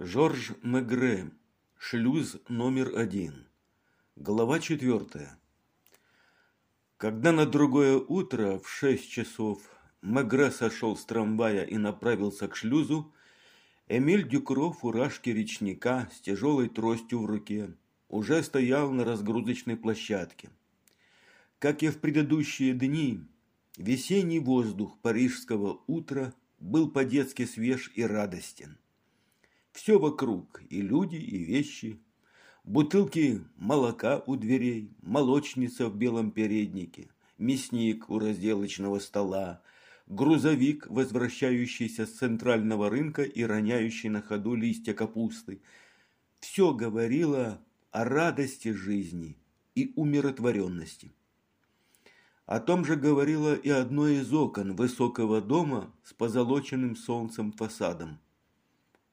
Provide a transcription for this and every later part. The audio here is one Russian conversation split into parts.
Жорж Мегре. Шлюз номер один. Глава четвертая. Когда на другое утро в шесть часов Мегре сошел с трамвая и направился к шлюзу, Эмиль Дюкро в фуражке речника с тяжелой тростью в руке уже стоял на разгрузочной площадке. Как и в предыдущие дни, весенний воздух парижского утра был по-детски свеж и радостен. Все вокруг, и люди, и вещи, бутылки молока у дверей, молочница в белом переднике, мясник у разделочного стола, грузовик, возвращающийся с центрального рынка и роняющий на ходу листья капусты. Все говорило о радости жизни и умиротворенности. О том же говорило и одно из окон высокого дома с позолоченным солнцем фасадом.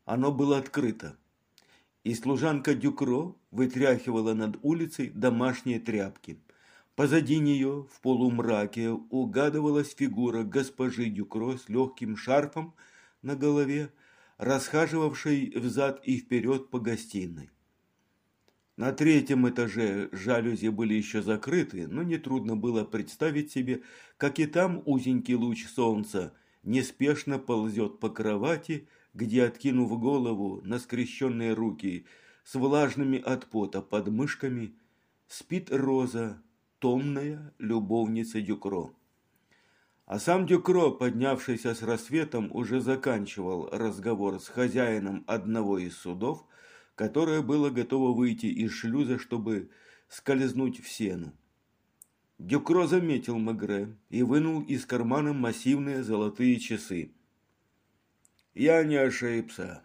Оно было открыто, и служанка Дюкро вытряхивала над улицей домашние тряпки. Позади нее, в полумраке, угадывалась фигура госпожи Дюкро с легким шарфом на голове, расхаживавшей взад и вперед по гостиной. На третьем этаже жалюзи были еще закрыты, но нетрудно было представить себе, как и там узенький луч солнца неспешно ползет по кровати, где, откинув голову на скрещенные руки с влажными от пота подмышками, спит Роза, томная любовница Дюкро. А сам Дюкро, поднявшийся с рассветом, уже заканчивал разговор с хозяином одного из судов, которое было готово выйти из шлюза, чтобы скользнуть в сену. Дюкро заметил Мегре и вынул из кармана массивные золотые часы. «Я не ошибся.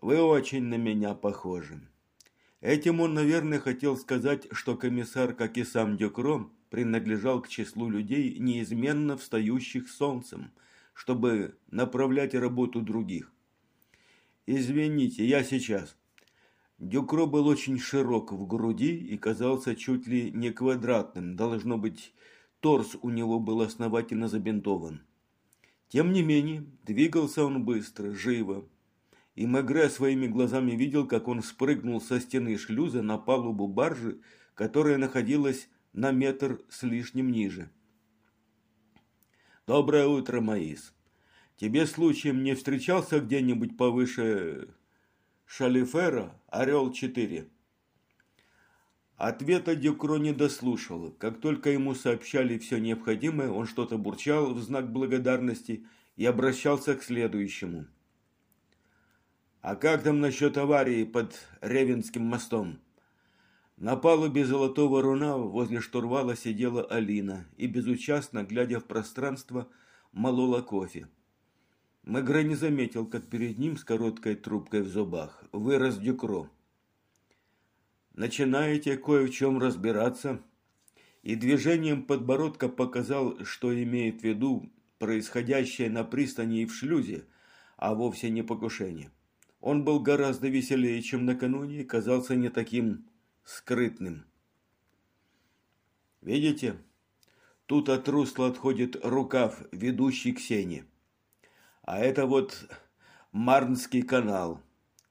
Вы очень на меня похожи». Этим он, наверное, хотел сказать, что комиссар, как и сам Дюкро, принадлежал к числу людей, неизменно встающих солнцем, чтобы направлять работу других. «Извините, я сейчас». Дюкро был очень широк в груди и казался чуть ли не квадратным. Должно быть, торс у него был основательно забинтован. Тем не менее, двигался он быстро, живо. И Мегре своими глазами видел, как он спрыгнул со стены шлюза на палубу баржи, которая находилась на метр с лишним ниже. «Доброе утро, Маис. Тебе случаем не встречался где-нибудь повыше Шалифера, Орел-4. Ответа Дюкро не дослушал. Как только ему сообщали все необходимое, он что-то бурчал в знак благодарности и обращался к следующему. «А как там насчет аварии под Ревенским мостом?» На палубе золотого руна возле штурвала сидела Алина и, безучастно, глядя в пространство, молола кофе. Мегре не заметил, как перед ним с короткой трубкой в зубах вырос Дюкро. «Начинаете кое в чем разбираться?» И движением подбородка показал, что имеет в виду происходящее на пристани и в шлюзе, а вовсе не покушение. Он был гораздо веселее, чем накануне, и казался не таким скрытным. «Видите? Тут от русла отходит рукав, ведущий к сене. А это вот Марнский канал.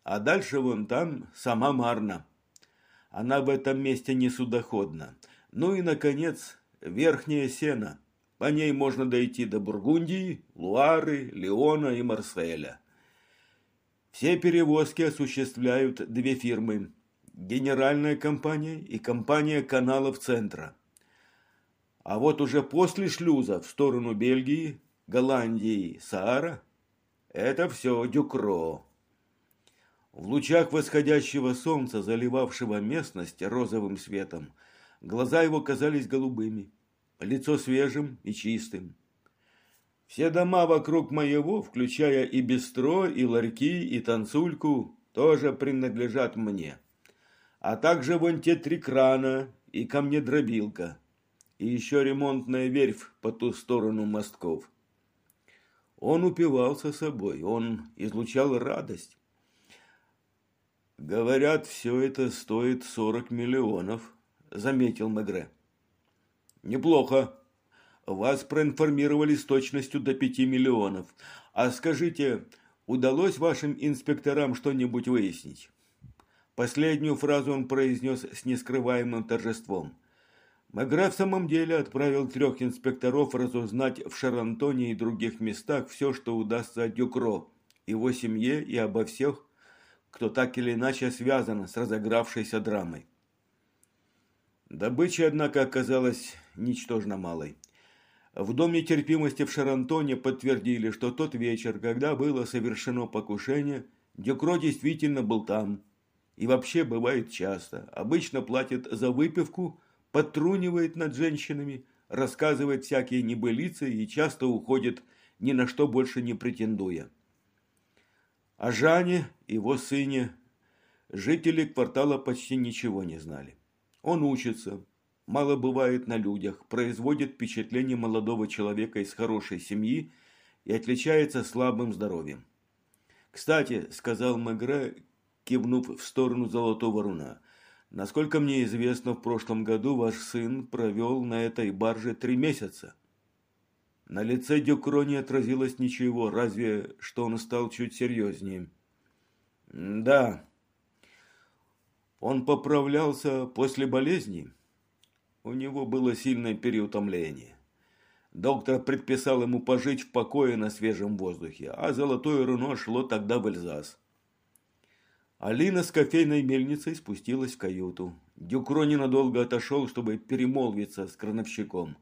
А дальше вон там сама Марна. Она в этом месте не судоходна. Ну и, наконец, Верхняя Сена. По ней можно дойти до Бургундии, Луары, Леона и Марселя. Все перевозки осуществляют две фирмы. Генеральная компания и компания каналов центра. А вот уже после шлюза в сторону Бельгии Голландии Саара – это все Дюкро. В лучах восходящего солнца, заливавшего местность розовым светом, глаза его казались голубыми, лицо свежим и чистым. Все дома вокруг моего, включая и бистро, и ларьки, и танцульку, тоже принадлежат мне. А также вон те три крана и камнедробилка, и еще ремонтная верфь по ту сторону мостков. Он упивался собой, он излучал радость. «Говорят, все это стоит сорок миллионов», – заметил Мегре. «Неплохо. Вас проинформировали с точностью до пяти миллионов. А скажите, удалось вашим инспекторам что-нибудь выяснить?» Последнюю фразу он произнес с нескрываемым торжеством. Магра в самом деле отправил трех инспекторов разузнать в Шарантоне и других местах все, что удастся о Дюкро, его семье и обо всех, кто так или иначе связан с разыгравшейся драмой. Добыча, однако, оказалась ничтожно малой. В Доме терпимости в Шарантоне подтвердили, что тот вечер, когда было совершено покушение, Дюкро действительно был там. И вообще бывает часто. Обычно платит за выпивку, подтрунивает над женщинами, рассказывает всякие небылицы и часто уходит, ни на что больше не претендуя. О Жане, его сыне, жители квартала почти ничего не знали. Он учится, мало бывает на людях, производит впечатление молодого человека из хорошей семьи и отличается слабым здоровьем. «Кстати», – сказал Мегре, кивнув в сторону Золотого Руна, – «насколько мне известно, в прошлом году ваш сын провел на этой барже три месяца». На лице Дюкро не отразилось ничего, разве что он стал чуть серьезнее. «Да, он поправлялся после болезни. У него было сильное переутомление. Доктор предписал ему пожить в покое на свежем воздухе, а золотое руно шло тогда в Эльзас. Алина с кофейной мельницей спустилась в каюту. Дюкро ненадолго отошел, чтобы перемолвиться с крановщиком.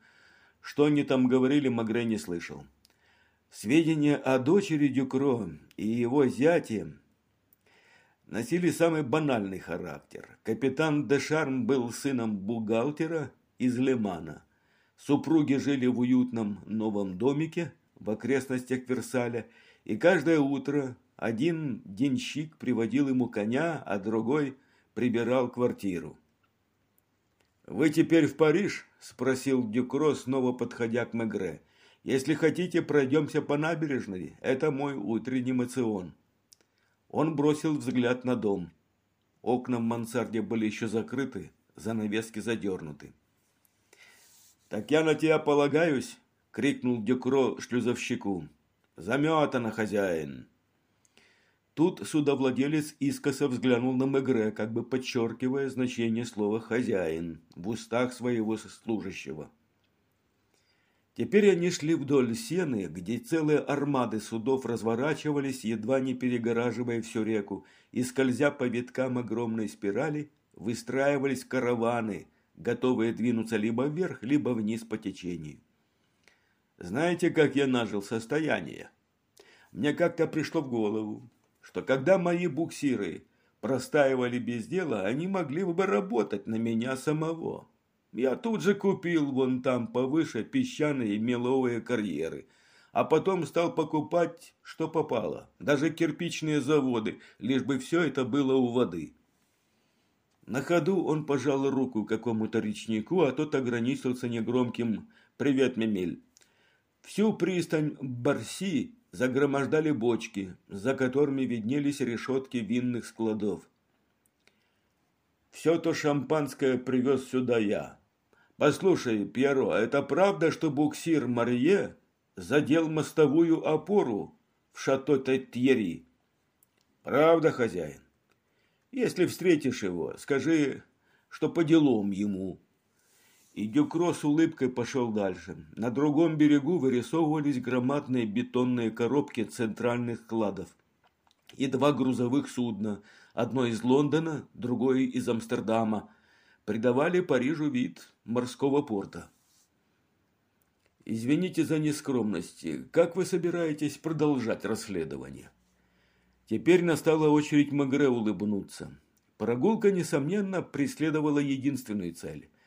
Что они там говорили, Магре не слышал. Сведения о дочери Дюкро и его зяте носили самый банальный характер. Капитан Дешарм был сыном бухгалтера из Лемана. Супруги жили в уютном новом домике в окрестностях Версаля, и каждое утро один денщик приводил ему коня, а другой прибирал квартиру. «Вы теперь в Париж?» – спросил Дюкро, снова подходя к Мегре. «Если хотите, пройдемся по набережной. Это мой утренний мацион». Он бросил взгляд на дом. Окна в мансарде были еще закрыты, занавески задернуты. «Так я на тебя полагаюсь!» — крикнул Дюкро шлюзовщику. «Заметано, хозяин!» Тут судовладелец искоса взглянул на Мегре, как бы подчеркивая значение слова «хозяин» в устах своего служащего. Теперь они шли вдоль сены, где целые армады судов разворачивались, едва не перегораживая всю реку, и, скользя по виткам огромной спирали, выстраивались караваны, готовые двинуться либо вверх, либо вниз по течению. Знаете, как я нажил состояние? Мне как-то пришло в голову, что когда мои буксиры простаивали без дела, они могли бы работать на меня самого. Я тут же купил вон там повыше песчаные меловые карьеры, а потом стал покупать, что попало, даже кирпичные заводы, лишь бы все это было у воды. На ходу он пожал руку какому-то речнику, а тот ограничился негромким «Привет, Мемель». Всю пристань Барси загромождали бочки, за которыми виднелись решетки винных складов. Все то шампанское привез сюда я. Послушай, Пьеро, это правда, что буксир Марье задел мостовую опору в шато Тетьери? Правда, хозяин? Если встретишь его, скажи, что по делам ему. И Дюкро с улыбкой пошел дальше. На другом берегу вырисовывались громадные бетонные коробки центральных складов и два грузовых судна, одно из Лондона, другое из Амстердама, придавали Парижу вид морского порта. Извините за нескромность. Как вы собираетесь продолжать расследование? Теперь настала очередь Магре улыбнуться. Прогулка, несомненно, преследовала единственную цель –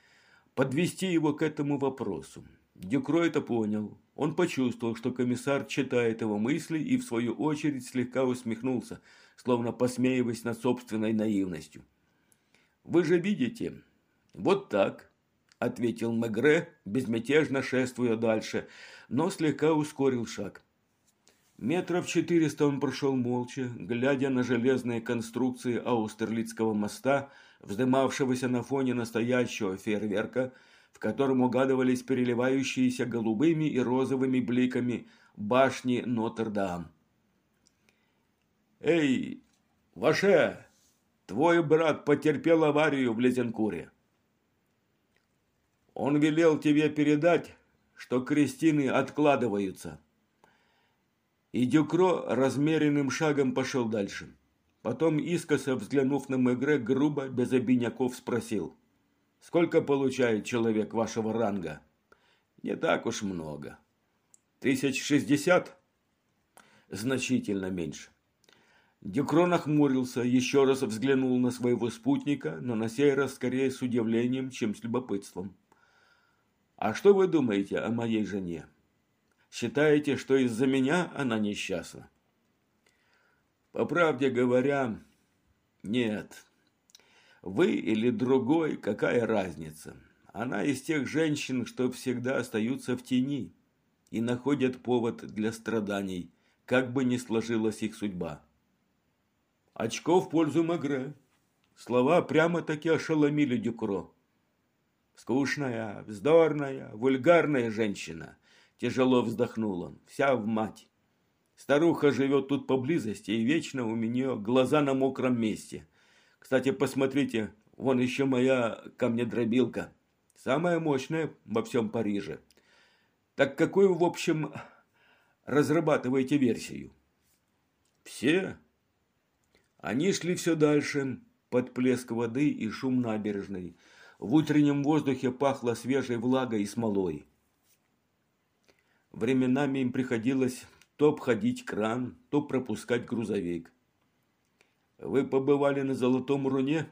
подвести его к этому вопросу. Дюкро это понял. Он почувствовал, что комиссар читает его мысли и, в свою очередь, слегка усмехнулся, словно посмеиваясь над собственной наивностью. «Вы же видите, вот так», – ответил Мегре, безмятежно шествуя дальше, но слегка ускорил шаг. Метров четыреста он прошел молча, глядя на железные конструкции Аустерлицкого моста, вздымавшегося на фоне настоящего фейерверка, в котором угадывались переливающиеся голубыми и розовыми бликами башни Нотр-Дам. «Эй, Ваше, твой брат потерпел аварию в Лезенкуре. Он велел тебе передать, что крестины откладываются». И Дюкро размеренным шагом пошел дальше. Потом, искоса взглянув на Мегре, грубо, без обиняков спросил. «Сколько получает человек вашего ранга?» «Не так уж много. Тысяч шестьдесят?» «Значительно меньше». Дюкро нахмурился, еще раз взглянул на своего спутника, но на сей раз скорее с удивлением, чем с любопытством. «А что вы думаете о моей жене?» Считаете, что из-за меня она несчастна? По правде говоря, нет. Вы или другой, какая разница? Она из тех женщин, что всегда остаются в тени и находят повод для страданий, как бы ни сложилась их судьба. Очко в пользу Магре. Слова прямо-таки ошеломили Дюкро. Скучная, вздорная, вульгарная женщина – Тяжело вздохнул он, вся в мать. Старуха живет тут поблизости, и вечно у меня глаза на мокром месте. Кстати, посмотрите, вон еще моя камнедробилка. Самая мощная во всем Париже. Так какую, в общем, разрабатываете версию? Все? Они шли все дальше, под плеск воды и шум набережной. В утреннем воздухе пахло свежей влагой и смолой. Временами им приходилось то обходить кран, то пропускать грузовик. Вы побывали на Золотом Руне?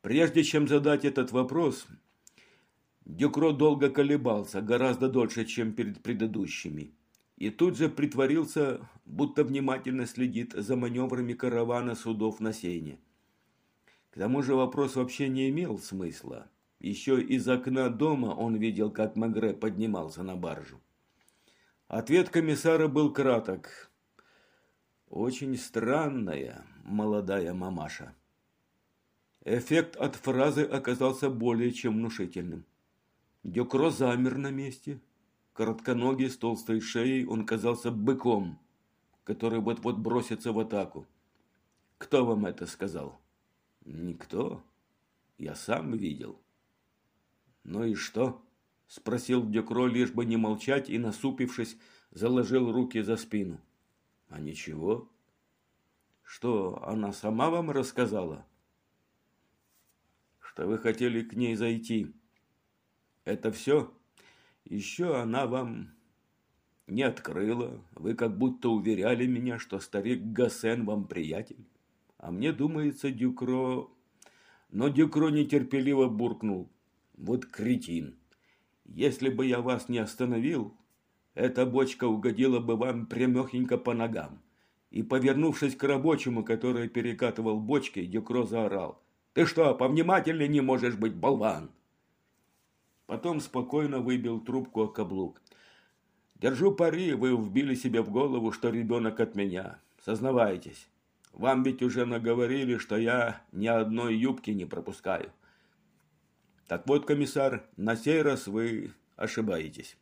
Прежде чем задать этот вопрос, Дюкро долго колебался, гораздо дольше, чем перед предыдущими. И тут же притворился, будто внимательно следит за маневрами каравана судов на Сене. К тому же вопрос вообще не имел смысла. Еще из окна дома он видел, как Магре поднимался на баржу. Ответ комиссара был краток. Очень странная молодая мамаша. Эффект от фразы оказался более чем внушительным. Дюкро замер на месте. Коротконогий с толстой шеей он казался быком, который вот-вот бросится в атаку. «Кто вам это сказал?» «Никто. Я сам видел». «Ну и что?» Спросил Дюкро, лишь бы не молчать, и, насупившись, заложил руки за спину. А ничего. Что, она сама вам рассказала? Что вы хотели к ней зайти. Это все? Еще она вам не открыла. Вы как будто уверяли меня, что старик Гасен вам приятель. А мне думается, Дюкро... Но Дюкро нетерпеливо буркнул. Вот кретин. Если бы я вас не остановил, эта бочка угодила бы вам прямехенько по ногам. И, повернувшись к рабочему, который перекатывал бочки, Дюкро заорал. «Ты что, повнимательнее не можешь быть, болван?» Потом спокойно выбил трубку о каблук. «Держу пари, вы вбили себе в голову, что ребенок от меня. Сознавайтесь. Вам ведь уже наговорили, что я ни одной юбки не пропускаю. Так вот, комиссар, на сей раз вы ошибаетесь.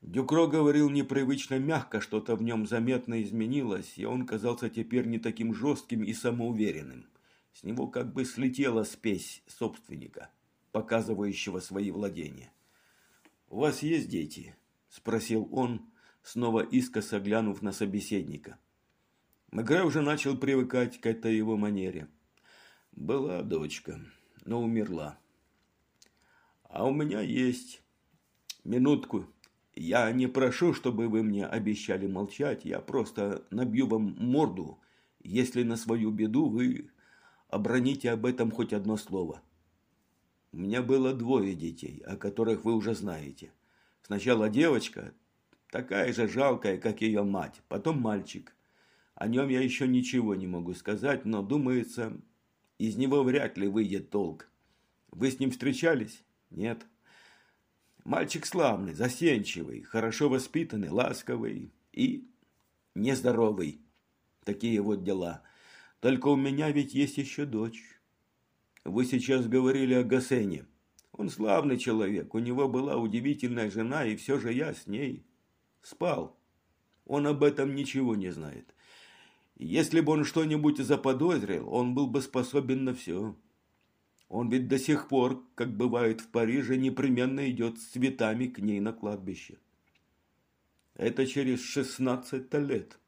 Дюкро говорил непривычно мягко, что-то в нем заметно изменилось, и он казался теперь не таким жестким и самоуверенным. С него как бы слетела спесь собственника, показывающего свои владения. «У вас есть дети?» – спросил он, снова искоса глянув на собеседника. Мегре уже начал привыкать к этой его манере – была дочка, но умерла. А у меня есть. Минутку. Я не прошу, чтобы вы мне обещали молчать. Я просто набью вам морду, если на свою беду вы оброните об этом хоть одно слово. У меня было двое детей, о которых вы уже знаете. Сначала девочка, такая же жалкая, как ее мать, потом мальчик. О нем я еще ничего не могу сказать, но, думается, из него вряд ли выйдет толк. Вы с ним встречались? Нет. Мальчик славный, засенчивый, хорошо воспитанный, ласковый и нездоровый. Такие вот дела. Только у меня ведь есть еще дочь. Вы сейчас говорили о Гасене. Он славный человек, у него была удивительная жена, и все же я с ней спал. Он об этом ничего не знает. Если бы он что-нибудь заподозрил, он был бы способен на все. Он ведь до сих пор, как бывает в Париже, непременно идет с цветами к ней на кладбище. Это через шестнадцать лет.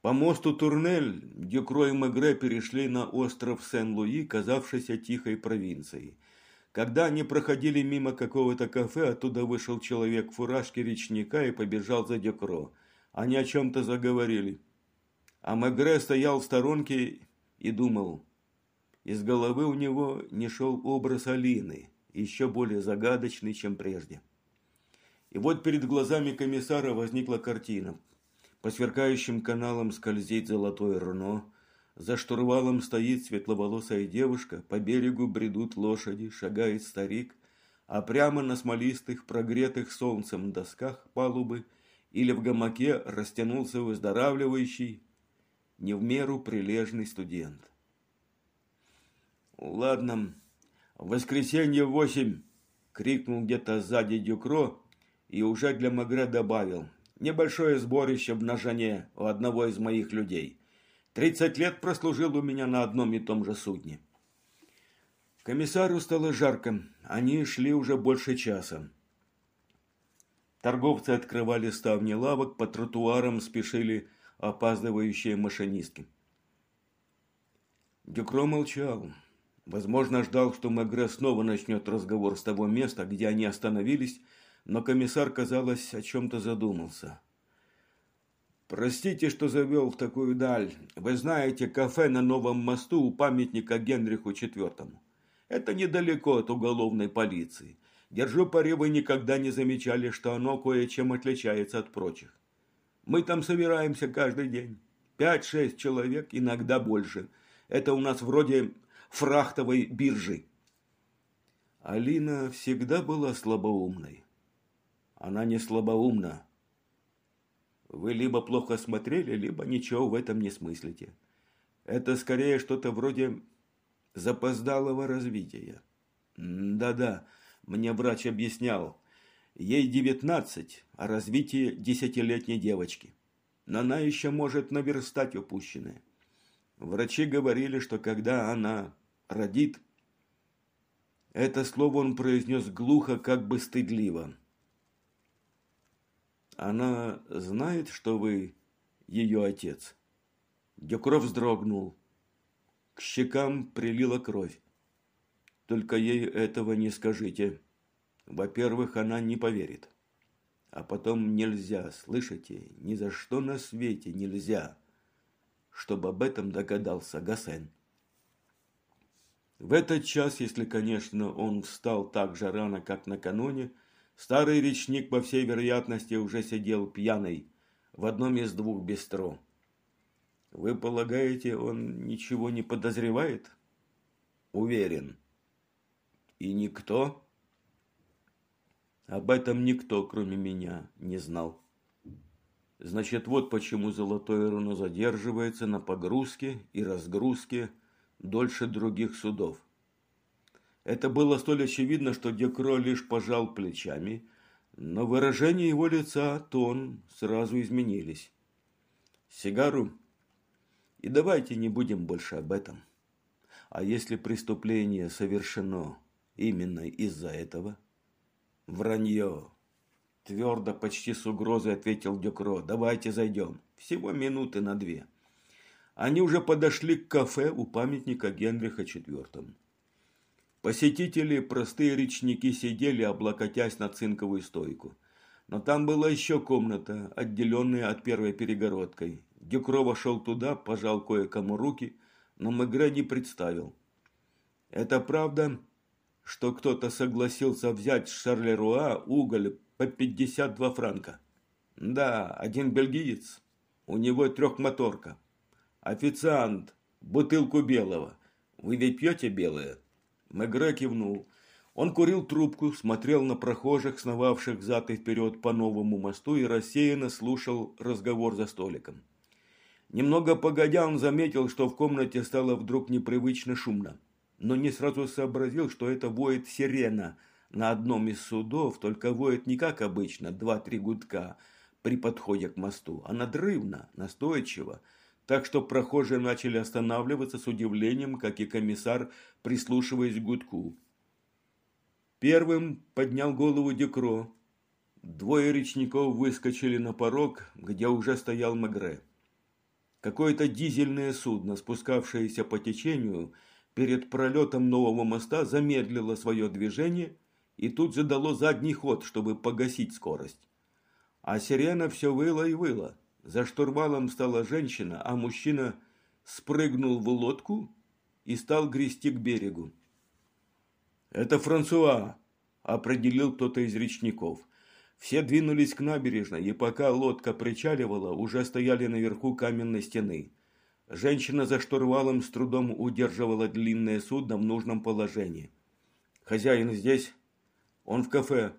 По мосту Турнель Дюкро и Мегре перешли на остров Сен-Луи, казавшийся тихой провинцией. Когда они проходили мимо какого-то кафе, оттуда вышел человек в фуражке речника и побежал за Дюкро. Они о чем-то заговорили. А Мегре стоял в сторонке и думал. Из головы у него не шел образ Алины, еще более загадочный, чем прежде. И вот перед глазами комиссара возникла картина – по сверкающим каналам скользит золотое руно, за штурвалом стоит светловолосая девушка, по берегу бредут лошади, шагает старик, а прямо на смолистых, прогретых солнцем досках палубы или в гамаке растянулся выздоравливающий, не в меру прилежный студент. «Ладно, в воскресенье в восемь!» — крикнул где-то сзади Дюкро и уже для Магре добавил — Небольшое сборище в Ножане у одного из моих людей. Тридцать лет прослужил у меня на одном и том же судне. Комиссару стало жарко. Они шли уже больше часа. Торговцы открывали ставни лавок, по тротуарам спешили опаздывающие машинистки. Дюкро молчал. Возможно, ждал, что Мегре снова начнет разговор с того места, где они остановились, но комиссар, казалось, о чем-то задумался. «Простите, что завел в такую даль. Вы знаете кафе на Новом мосту у памятника Генриху IV. Это недалеко от уголовной полиции. Держу пари, вы никогда не замечали, что оно кое-чем отличается от прочих. Мы там собираемся каждый день. Пять-шесть человек, иногда больше. Это у нас вроде фрахтовой биржи». Алина всегда была слабоумной. Она не слабоумна. Вы либо плохо смотрели, либо ничего в этом не смыслите. Это скорее что-то вроде запоздалого развития. Да-да, мне врач объяснял. Ей девятнадцать, а развитие десятилетней девочки. Но она еще может наверстать упущенное. Врачи говорили, что когда она родит... Это слово он произнес глухо, как бы стыдливо. Она знает, что вы ее отец?» Дюкров вздрогнул. К щекам прилила кровь. «Только ей этого не скажите. Во-первых, она не поверит. А потом нельзя, слышите, ни за что на свете нельзя, чтобы об этом догадался Гасен». В этот час, если, конечно, он встал так же рано, как накануне, Старый речник, по всей вероятности, уже сидел пьяный в одном из двух бистро. Вы полагаете, он ничего не подозревает? Уверен. И никто? Об этом никто, кроме меня, не знал. Значит, вот почему золотое руно задерживается на погрузке и разгрузке дольше других судов. Это было столь очевидно, что Декро лишь пожал плечами, но выражение его лица, тон сразу изменились. Сигару? И давайте не будем больше об этом. А если преступление совершено именно из-за этого? Вранье. Твердо, почти с угрозой ответил Дюкро. Давайте зайдем. Всего минуты на две. Они уже подошли к кафе у памятника Генриха IV. Посетители, простые речники, сидели, облокотясь на цинковую стойку. Но там была еще комната, отделенная от первой перегородкой. Дюкро вошел туда, пожал кое-кому руки, но Мегре не представил. Это правда, что кто-то согласился взять с Шарлеруа уголь по 52 франка? Да, один бельгиец. У него трехмоторка. Официант, бутылку белого. Вы ведь пьете белое? Мегре кивнул. Он курил трубку, смотрел на прохожих, сновавших взад и вперед по новому мосту и рассеянно слушал разговор за столиком. Немного погодя, он заметил, что в комнате стало вдруг непривычно шумно, но не сразу сообразил, что это воет сирена на одном из судов, только воет не как обычно, два-три гудка, при подходе к мосту, а надрывно, настойчиво, так что прохожие начали останавливаться с удивлением, как и комиссар, прислушиваясь к гудку. Первым поднял голову Дюкро. Двое речников выскочили на порог, где уже стоял Мегре. Какое-то дизельное судно, спускавшееся по течению, перед пролетом нового моста замедлило свое движение и тут же дало задний ход, чтобы погасить скорость. А сирена все выла и выла. За штурвалом стала женщина, а мужчина спрыгнул в лодку и стал грести к берегу. «Это Франсуа», – определил кто-то из речников. Все двинулись к набережной, и пока лодка причаливала, уже стояли наверху каменной стены. Женщина за штурвалом с трудом удерживала длинное судно в нужном положении. «Хозяин здесь? Он в кафе.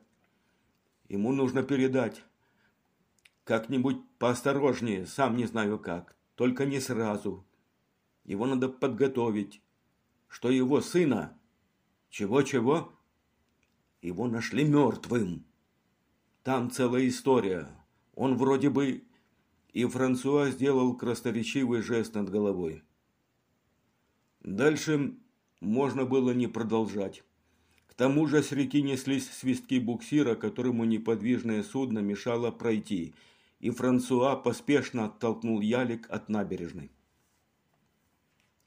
Ему нужно передать. Как-нибудь поосторожнее, сам не знаю как. Только не сразу. Его надо подготовить. Что его сына? Чего-чего? Его нашли мертвым. Там целая история. Он вроде бы... И Франсуа сделал красноречивый жест над головой. Дальше можно было не продолжать. К тому же с реки неслись свистки буксира, которому неподвижное судно мешало пройти – и Франсуа поспешно оттолкнул ялик от набережной.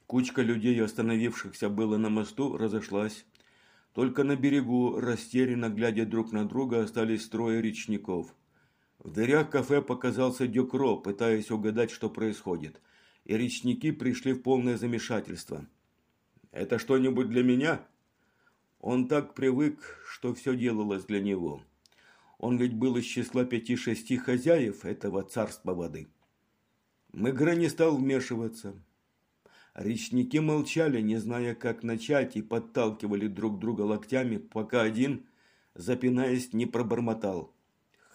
Кучка людей, остановившихся было на мосту, разошлась. Только на берегу, растерянно глядя друг на друга, остались трое речников. В дверях кафе показался Дюкро, пытаясь угадать, что происходит. И речники пришли в полное замешательство. «Это что-нибудь для меня?» Он так привык, что все делалось для него. Он ведь был из числа пяти-шести хозяев этого царства воды. Мегре не стал вмешиваться. Речники молчали, не зная, как начать, и подталкивали друг друга локтями, пока один, запинаясь, не пробормотал.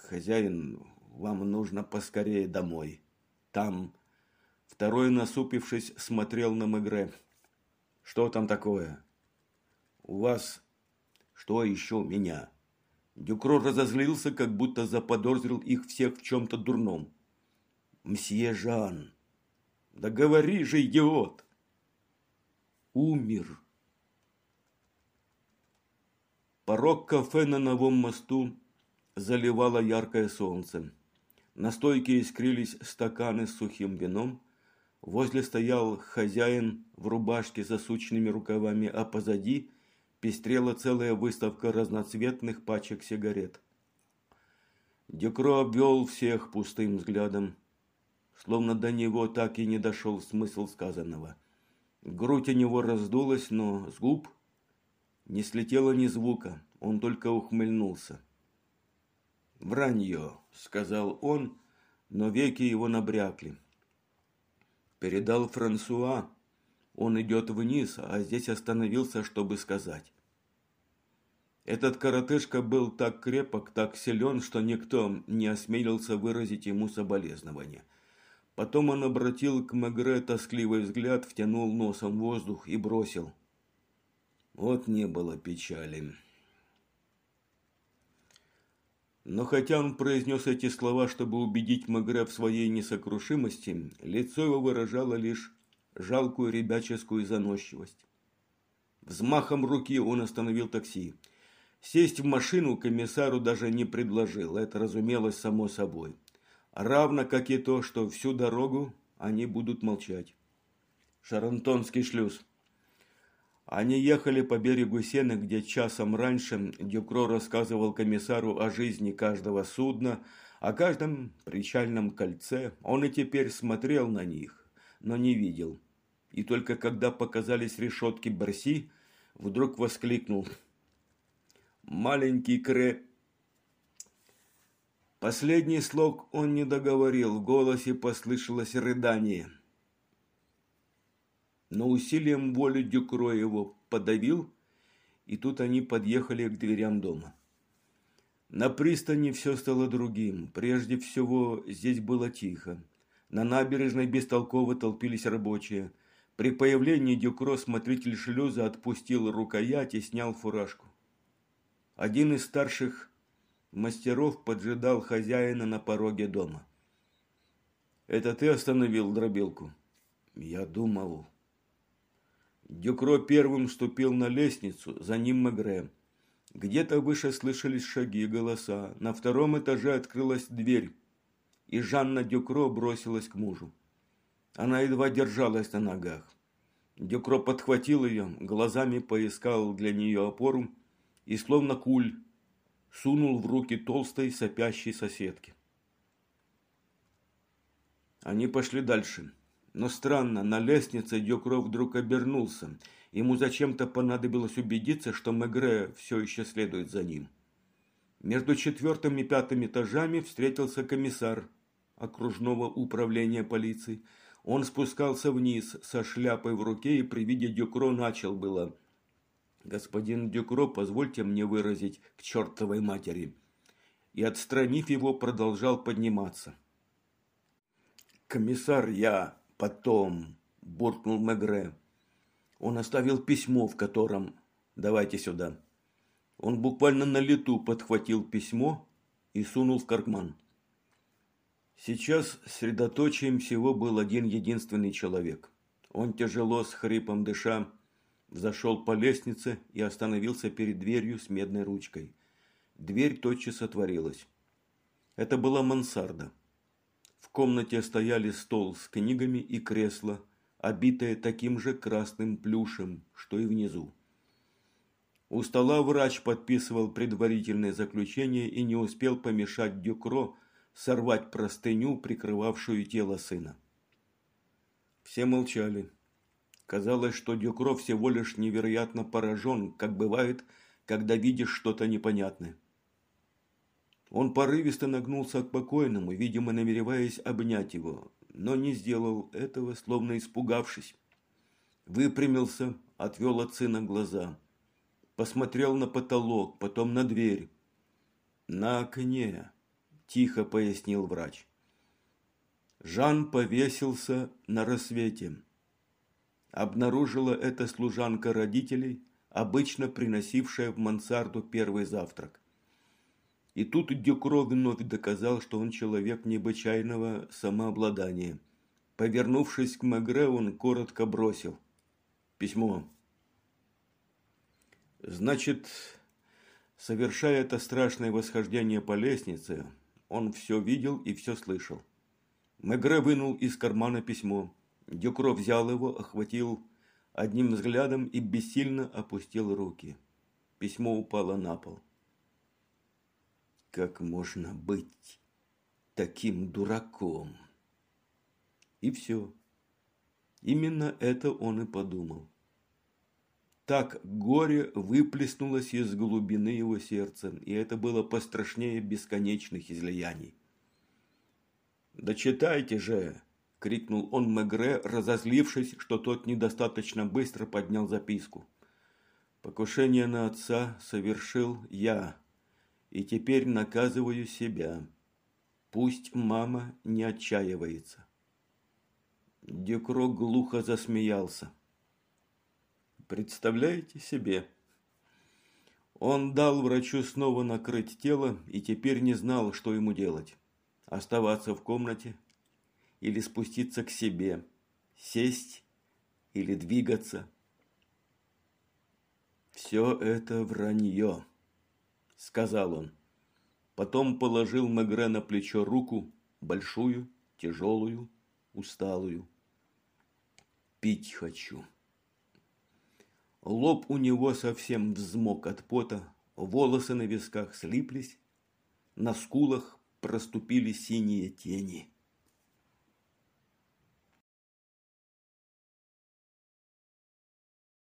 «Хозяин, вам нужно поскорее домой. Там...» Второй, насупившись, смотрел на Мегре. «Что там такое?» «У вас...» «Что еще у меня?» Дюкро разозлился, как будто заподозрил их всех в чем-то дурном. «Мсье Жан!» «Да говори же, идиот!» «Умер!» Порог кафе на новом мосту заливало яркое солнце. На стойке искрились стаканы с сухим вином. Возле стоял хозяин в рубашке с засученными рукавами, а позади – пестрела целая выставка разноцветных пачек сигарет. Дюкро обвел всех пустым взглядом, словно до него так и не дошел смысл сказанного. Грудь у него раздулась, но с губ не слетело ни звука, он только ухмыльнулся. «Вранье», — сказал он, но веки его набрякли. Передал Франсуа, он идет вниз, а здесь остановился, чтобы сказать. Этот коротышка был так крепок, так силен, что никто не осмелился выразить ему соболезнования. Потом он обратил к Мегре тоскливый взгляд, втянул носом воздух и бросил. Вот не было печали. Но хотя он произнес эти слова, чтобы убедить Мегре в своей несокрушимости, лицо его выражало лишь жалкую ребяческую заносчивость. Взмахом руки он остановил такси. Сесть в машину комиссару даже не предложил, это разумелось само собой. Равно как и то, что всю дорогу они будут молчать. Шарантонский шлюз. Они ехали по берегу Сены, где часом раньше Дюкро рассказывал комиссару о жизни каждого судна, о каждом причальном кольце. Он и теперь смотрел на них, но не видел и только когда показались решетки Барси, вдруг воскликнул «Маленький Кре...» Последний слог он не договорил, в голосе послышалось рыдание. Но усилием воли Дюкро его подавил, и тут они подъехали к дверям дома. На пристани все стало другим. Прежде всего, здесь было тихо. На набережной бестолково толпились рабочие – при появлении Дюкро смотритель шлюза отпустил рукоять и снял фуражку. Один из старших Мастеров поджидал хозяина на пороге дома. «Это ты остановил дробилку?» «Я думал». Дюкро первым ступил на лестницу, за ним Мегре. Где-то выше слышались шаги и голоса. На втором этаже открылась дверь, и Жанна Дюкро бросилась к мужу. Она едва держалась на ногах. Дюкро подхватил ее, глазами поискал для нее опору и, словно куль, сунул в руки толстой сопящей соседки. Они пошли дальше. Но странно, на лестнице Дюкро вдруг обернулся. Ему зачем-то понадобилось убедиться, что Мегре все еще следует за ним. Между четвертым и пятым этажами встретился комиссар окружного управления полиции. Он спускался вниз со шляпой в руке и при виде Дюкро начал было – господин Дюкро, позвольте мне выразить к чертовой матери. И, отстранив его, продолжал подниматься. «Комиссар, я потом», – буркнул Мегре. Он оставил письмо, в котором «давайте сюда». Он буквально на лету подхватил письмо и сунул в карман. Сейчас средоточием всего был один единственный человек. Он тяжело, с хрипом дыша, Взошел по лестнице и остановился перед дверью с медной ручкой. Дверь тотчас отворилась. Это была мансарда. В комнате стояли стол с книгами и кресло, обитое таким же красным плюшем, что и внизу. У стола врач подписывал предварительное заключение и не успел помешать Дюкро сорвать простыню, прикрывавшую тело сына. Все молчали. Казалось, что Дюкро всего лишь невероятно поражен, как бывает, когда видишь что-то непонятное. Он порывисто нагнулся к покойному, видимо, намереваясь обнять его, но не сделал этого, словно испугавшись. Выпрямился, отвел от сына глаза. Посмотрел на потолок, потом на дверь. «На окне», – тихо пояснил врач. Жан повесился на рассвете обнаружила это служанка родителей, обычно приносившая в мансарду первый завтрак. И тут Дюкро вновь доказал, что он человек необычайного самообладания. Повернувшись к Мегре, он коротко бросил. Письмо. Значит, совершая это страшное восхождение по лестнице, он все видел и все слышал. Мегре вынул из кармана письмо. Дюкро взял его, охватил одним взглядом и бессильно опустил руки. Письмо упало на пол. Как можно быть таким дураком? И все. Именно это он и подумал. Так горе выплеснулось из глубины его сердца, и это было пострашнее бесконечных излияний. «Да читайте же!» – крикнул он Мегре, разозлившись, что тот недостаточно быстро поднял записку. «Покушение на отца совершил я, и теперь наказываю себя. Пусть мама не отчаивается». Дюкро глухо засмеялся. «Представляете себе?» Он дал врачу снова накрыть тело и теперь не знал, что ему делать. Оставаться в комнате – или спуститься к себе, сесть или двигаться. «Все это вранье», – сказал он. Потом положил Мегре на плечо руку, большую, тяжелую, усталую. «Пить хочу». Лоб у него совсем взмок от пота, волосы на висках слиплись, на скулах проступили синие тени.